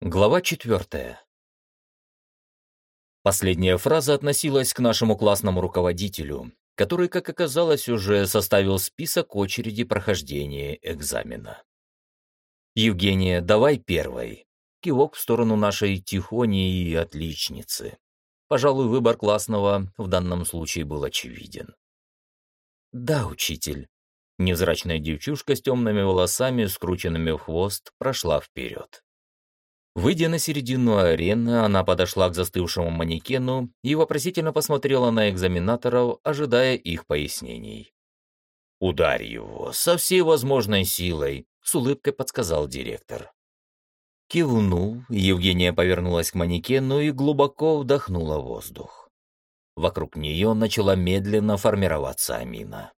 Глава четвертая. Последняя фраза относилась к нашему классному руководителю, который, как оказалось, уже составил список очереди прохождения экзамена. «Евгения, давай первой». Кивок в сторону нашей тихони и отличницы. Пожалуй, выбор классного в данном случае был очевиден. «Да, учитель». Невзрачная девчушка с темными волосами, скрученными в хвост, прошла вперед. Выйдя на середину арены, она подошла к застывшему манекену и вопросительно посмотрела на экзаменаторов, ожидая их пояснений. «Ударь его со всей возможной силой», — с улыбкой подсказал директор. Кивнув, Евгения повернулась к манекену и глубоко вдохнула воздух. Вокруг нее начала медленно формироваться амина.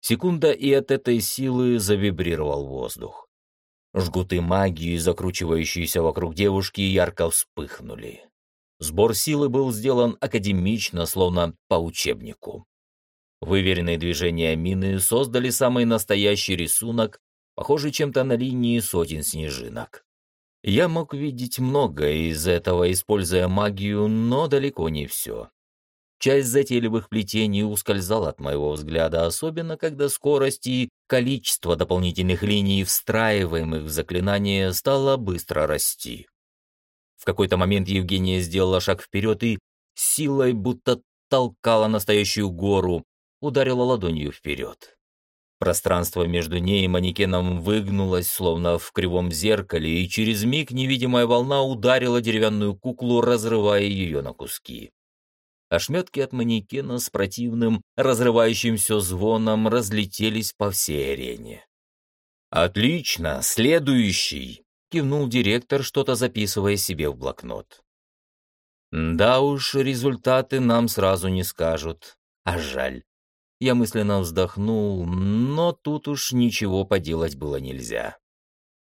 Секунда, и от этой силы завибрировал воздух. Жгуты магии, закручивающиеся вокруг девушки, ярко вспыхнули. Сбор силы был сделан академично, словно по учебнику. Выверенные движения мины создали самый настоящий рисунок, похожий чем-то на линии сотен снежинок. Я мог видеть многое из этого, используя магию, но далеко не все. Часть затейливых плетений ускользала от моего взгляда, особенно когда скорость и количество дополнительных линий, встраиваемых в заклинание, стало быстро расти. В какой-то момент Евгения сделала шаг вперед и силой, будто толкала настоящую гору, ударила ладонью вперед. Пространство между ней и манекеном выгнулось, словно в кривом зеркале, и через миг невидимая волна ударила деревянную куклу, разрывая ее на куски. Ошметки от манекена с противным, разрывающим все звоном разлетелись по всей арене. «Отлично! Следующий!» — кивнул директор, что-то записывая себе в блокнот. «Да уж, результаты нам сразу не скажут. А жаль». Я мысленно вздохнул, но тут уж ничего поделать было нельзя.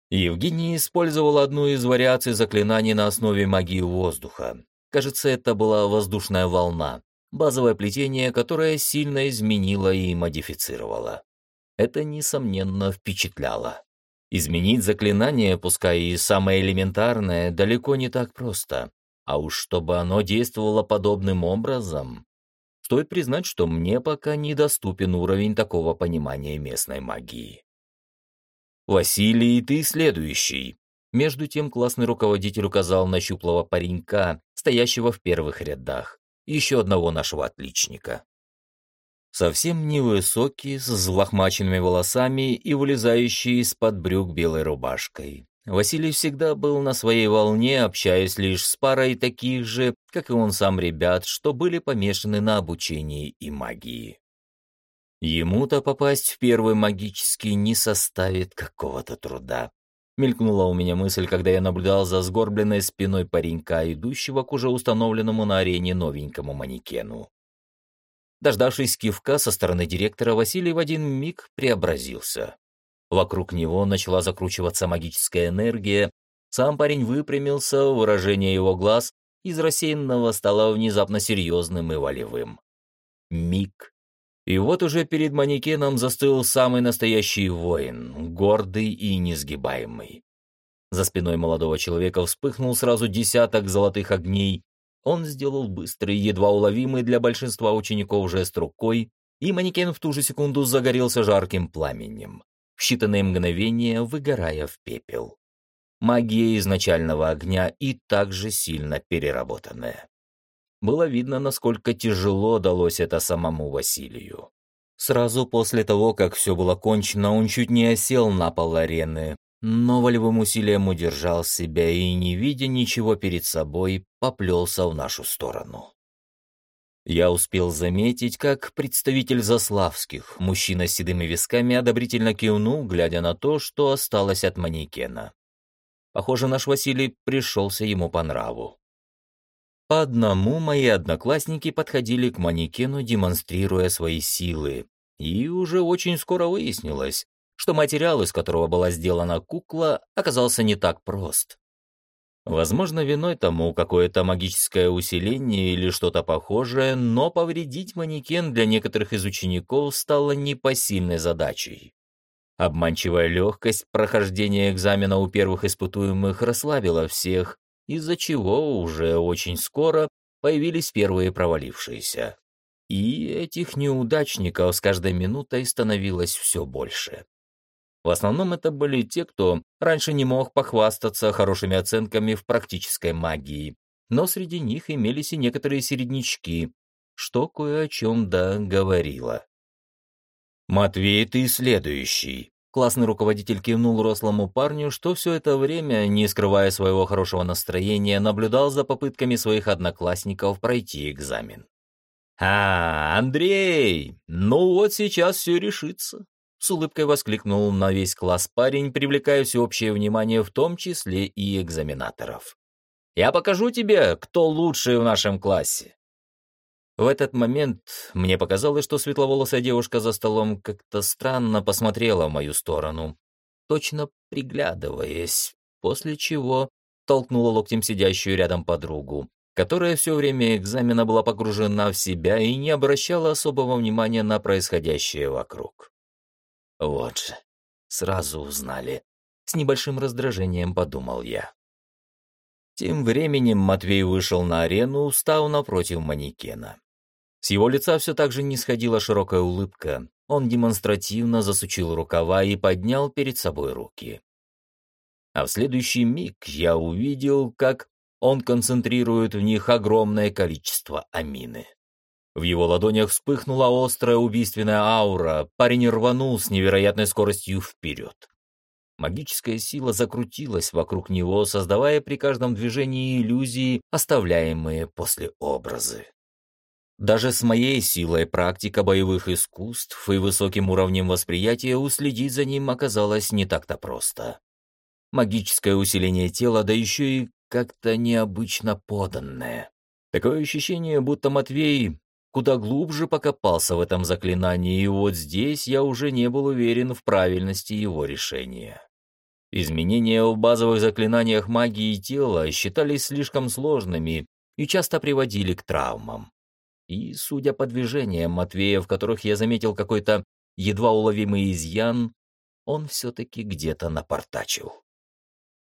Евгений использовал одну из вариаций заклинаний на основе магии воздуха. Кажется, это была воздушная волна, базовое плетение, которое сильно изменило и модифицировало. Это, несомненно, впечатляло. Изменить заклинание, пускай и самое элементарное, далеко не так просто. А уж чтобы оно действовало подобным образом... Стоит признать, что мне пока недоступен уровень такого понимания местной магии. «Василий, ты следующий», между тем классный руководитель указал на щуплого паренька, стоящего в первых рядах, еще одного нашего отличника. Совсем невысокий, с взлохмаченными волосами и вылезающий из-под брюк белой рубашкой. Василий всегда был на своей волне, общаясь лишь с парой таких же, как и он сам ребят, что были помешаны на обучении и магии. Ему-то попасть в первый магический не составит какого-то труда. Мелькнула у меня мысль, когда я наблюдал за сгорбленной спиной паренька, идущего к уже установленному на арене новенькому манекену. Дождавшись кивка со стороны директора, Василий в один миг преобразился. Вокруг него начала закручиваться магическая энергия, сам парень выпрямился, выражение его глаз из рассеянного стало внезапно серьезным и волевым. Миг, и вот уже перед манекеном застыл самый настоящий воин, гордый и несгибаемый. За спиной молодого человека вспыхнул сразу десяток золотых огней. Он сделал быстрый, едва уловимый для большинства учеников жест рукой, и манекен в ту же секунду загорелся жарким пламенем, в считанные мгновения выгорая в пепел. Магия изначального огня и также сильно переработанная. Было видно, насколько тяжело далось это самому Василию. Сразу после того, как все было кончено, он чуть не осел на пол арены, но волевым усилием удержал себя и, не видя ничего перед собой, поплелся в нашу сторону. Я успел заметить, как представитель Заславских, мужчина с седыми висками, одобрительно кивнул, глядя на то, что осталось от манекена. Похоже, наш Василий пришелся ему по нраву. По одному мои одноклассники подходили к манекену, демонстрируя свои силы, и уже очень скоро выяснилось, что материал, из которого была сделана кукла, оказался не так прост. Возможно, виной тому какое-то магическое усиление или что-то похожее, но повредить манекен для некоторых из учеников стало непосильной задачей. Обманчивая легкость прохождения экзамена у первых испытуемых расслабила всех, из-за чего уже очень скоро появились первые провалившиеся. И этих неудачников с каждой минутой становилось все больше. В основном это были те, кто раньше не мог похвастаться хорошими оценками в практической магии, но среди них имелись и некоторые середнячки, что кое о чем да говорило. «Матвей, ты следующий», Классный руководитель кивнул рослому парню, что все это время, не скрывая своего хорошего настроения, наблюдал за попытками своих одноклассников пройти экзамен. «А, Андрей, ну вот сейчас все решится», — с улыбкой воскликнул на весь класс парень, привлекая всеобщее внимание, в том числе и экзаменаторов. «Я покажу тебе, кто лучший в нашем классе». В этот момент мне показалось, что светловолосая девушка за столом как-то странно посмотрела в мою сторону, точно приглядываясь, после чего толкнула локтем сидящую рядом подругу, которая все время экзамена была погружена в себя и не обращала особого внимания на происходящее вокруг. Вот же, сразу узнали. С небольшим раздражением подумал я. Тем временем Матвей вышел на арену, встал напротив манекена. С его лица все так же не сходила широкая улыбка. Он демонстративно засучил рукава и поднял перед собой руки. А в следующий миг я увидел, как он концентрирует в них огромное количество амины. В его ладонях вспыхнула острая убийственная аура, парень рванул с невероятной скоростью вперед. Магическая сила закрутилась вокруг него, создавая при каждом движении иллюзии, оставляемые после образы. Даже с моей силой практика боевых искусств и высоким уровнем восприятия уследить за ним оказалось не так-то просто. Магическое усиление тела, да еще и как-то необычно поданное. Такое ощущение, будто Матвей куда глубже покопался в этом заклинании, и вот здесь я уже не был уверен в правильности его решения. Изменения в базовых заклинаниях магии тела считались слишком сложными и часто приводили к травмам. И, судя по движениям Матвея, в которых я заметил какой-то едва уловимый изъян, он все-таки где-то напортачил.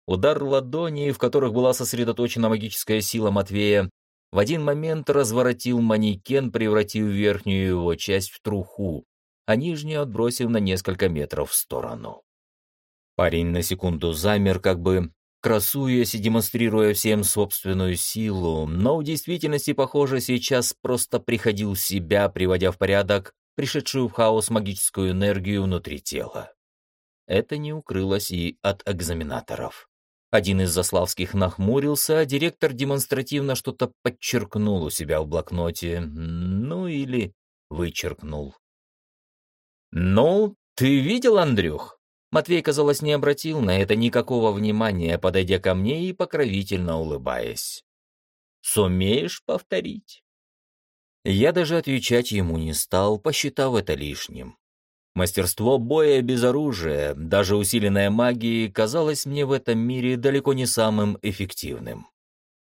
Удар ладони, в которых была сосредоточена магическая сила Матвея, в один момент разворотил манекен, превратив верхнюю его часть в труху, а нижнюю отбросив на несколько метров в сторону. Парень на секунду замер, как бы красуясь и демонстрируя всем собственную силу, но в действительности, похоже, сейчас просто приходил в себя, приводя в порядок пришедшую в хаос магическую энергию внутри тела. Это не укрылось и от экзаменаторов. Один из заславских нахмурился, а директор демонстративно что-то подчеркнул у себя в блокноте, ну или вычеркнул. «Ну, ты видел, Андрюх?» Матвей, казалось, не обратил на это никакого внимания, подойдя ко мне и покровительно улыбаясь. «Сумеешь повторить?» Я даже отвечать ему не стал, посчитав это лишним. Мастерство боя без оружия, даже усиленная магией, казалось мне в этом мире далеко не самым эффективным.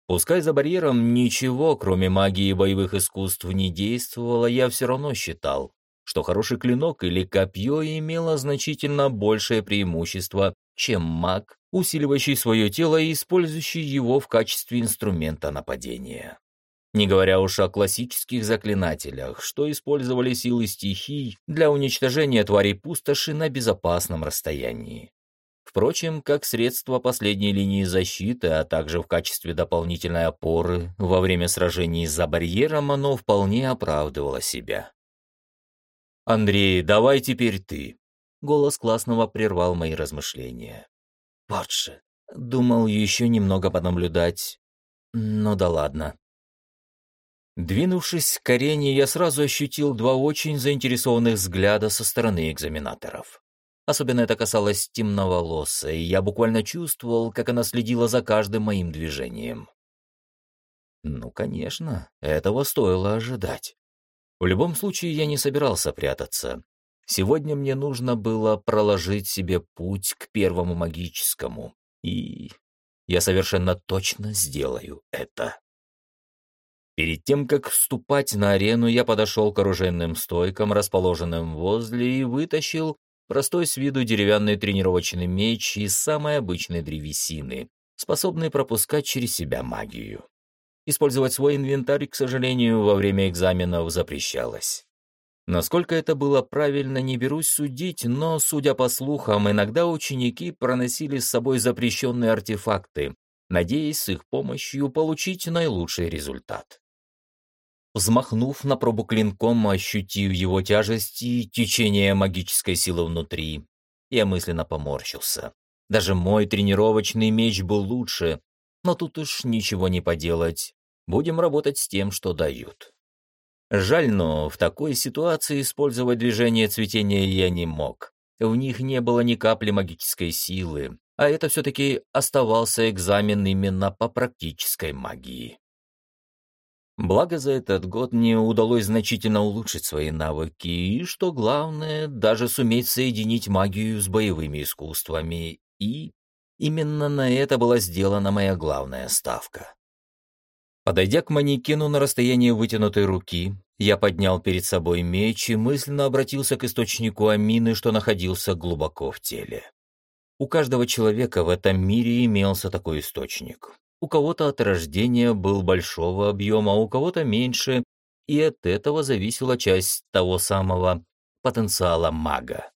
Пускай за барьером ничего, кроме магии и боевых искусств, не действовало, я все равно считал, что хороший клинок или копье имело значительно большее преимущество, чем маг, усиливающий свое тело и использующий его в качестве инструмента нападения. Не говоря уж о классических заклинателях, что использовали силы стихий для уничтожения тварей пустоши на безопасном расстоянии. Впрочем, как средство последней линии защиты, а также в качестве дополнительной опоры во время сражений за барьером оно вполне оправдывало себя. «Андрей, давай теперь ты». Голос классного прервал мои размышления. «Вот же, думал еще немного понаблюдать. Ну да ладно». Двинувшись к арене, я сразу ощутил два очень заинтересованных взгляда со стороны экзаменаторов. Особенно это касалось темноволосой, и я буквально чувствовал, как она следила за каждым моим движением. Ну, конечно, этого стоило ожидать. В любом случае, я не собирался прятаться. Сегодня мне нужно было проложить себе путь к первому магическому, и я совершенно точно сделаю это. Перед тем, как вступать на арену, я подошел к оружейным стойкам, расположенным возле, и вытащил простой с виду деревянный тренировочный меч из самой обычной древесины, способный пропускать через себя магию. Использовать свой инвентарь, к сожалению, во время экзаменов запрещалось. Насколько это было правильно, не берусь судить, но, судя по слухам, иногда ученики проносили с собой запрещенные артефакты, надеясь с их помощью получить наилучший результат. Взмахнув на пробу клинком, ощутив его тяжесть и течение магической силы внутри, я мысленно поморщился. Даже мой тренировочный меч был лучше, но тут уж ничего не поделать. Будем работать с тем, что дают. Жаль, но в такой ситуации использовать движение цветения я не мог. В них не было ни капли магической силы, а это все-таки оставался экзамен именно по практической магии. Благо за этот год мне удалось значительно улучшить свои навыки и, что главное, даже суметь соединить магию с боевыми искусствами. И именно на это была сделана моя главная ставка. Подойдя к манекену на расстоянии вытянутой руки, я поднял перед собой меч и мысленно обратился к источнику амины, что находился глубоко в теле. У каждого человека в этом мире имелся такой источник. У кого-то от рождения был большого объема, у кого-то меньше, и от этого зависела часть того самого потенциала мага.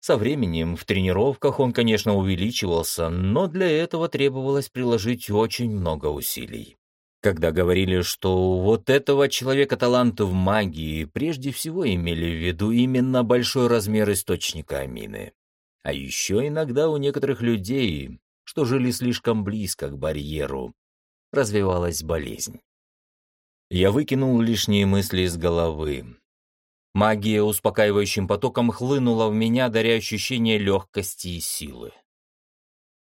Со временем в тренировках он, конечно, увеличивался, но для этого требовалось приложить очень много усилий. Когда говорили, что у вот этого человека талант в магии, прежде всего имели в виду именно большой размер источника амины. А еще иногда у некоторых людей что жили слишком близко к барьеру. Развивалась болезнь. Я выкинул лишние мысли из головы. Магия успокаивающим потоком хлынула в меня, даря ощущение легкости и силы.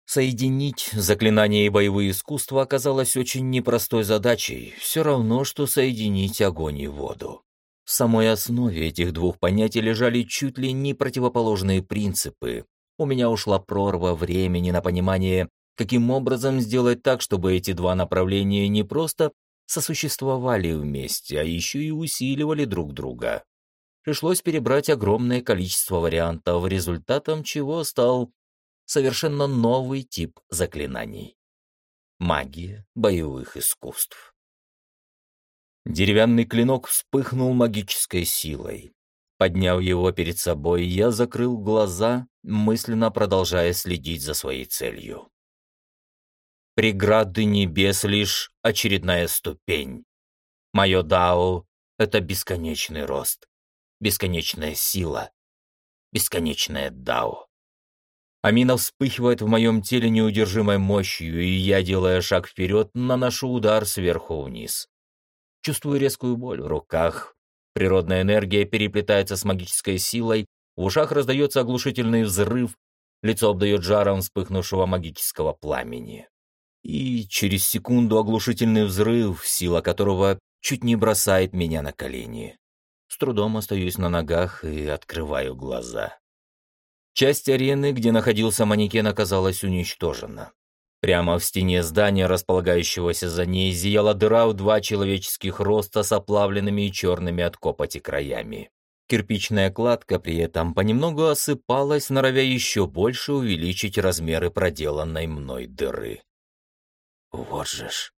Соединить заклинания и боевые искусства оказалось очень непростой задачей, все равно, что соединить огонь и воду. В самой основе этих двух понятий лежали чуть ли не противоположные принципы, у меня ушла прорва времени на понимание, каким образом сделать так, чтобы эти два направления не просто сосуществовали вместе, а еще и усиливали друг друга. Пришлось перебрать огромное количество вариантов, результатом чего стал совершенно новый тип заклинаний. Магия боевых искусств. Деревянный клинок вспыхнул магической силой. Подняв его перед собой, я закрыл глаза, мысленно продолжая следить за своей целью. Преграды небес — лишь очередная ступень. Мое дао — это бесконечный рост, бесконечная сила, бесконечное дао. Амина вспыхивает в моем теле неудержимой мощью, и я, делая шаг вперед, наношу удар сверху вниз. Чувствую резкую боль в руках, Природная энергия переплетается с магической силой, в ушах раздается оглушительный взрыв, лицо обдает жаром вспыхнувшего магического пламени. И через секунду оглушительный взрыв, сила которого чуть не бросает меня на колени. Трудом остаюсь на ногах и открываю глаза. Часть арены, где находился манекен, оказалась уничтожена. Прямо в стене здания, располагающегося за ней, зияла дыра в два человеческих роста с оплавленными и черными от копоти краями. Кирпичная кладка при этом понемногу осыпалась, норовя еще больше увеличить размеры проделанной мной дыры. Вот же ж.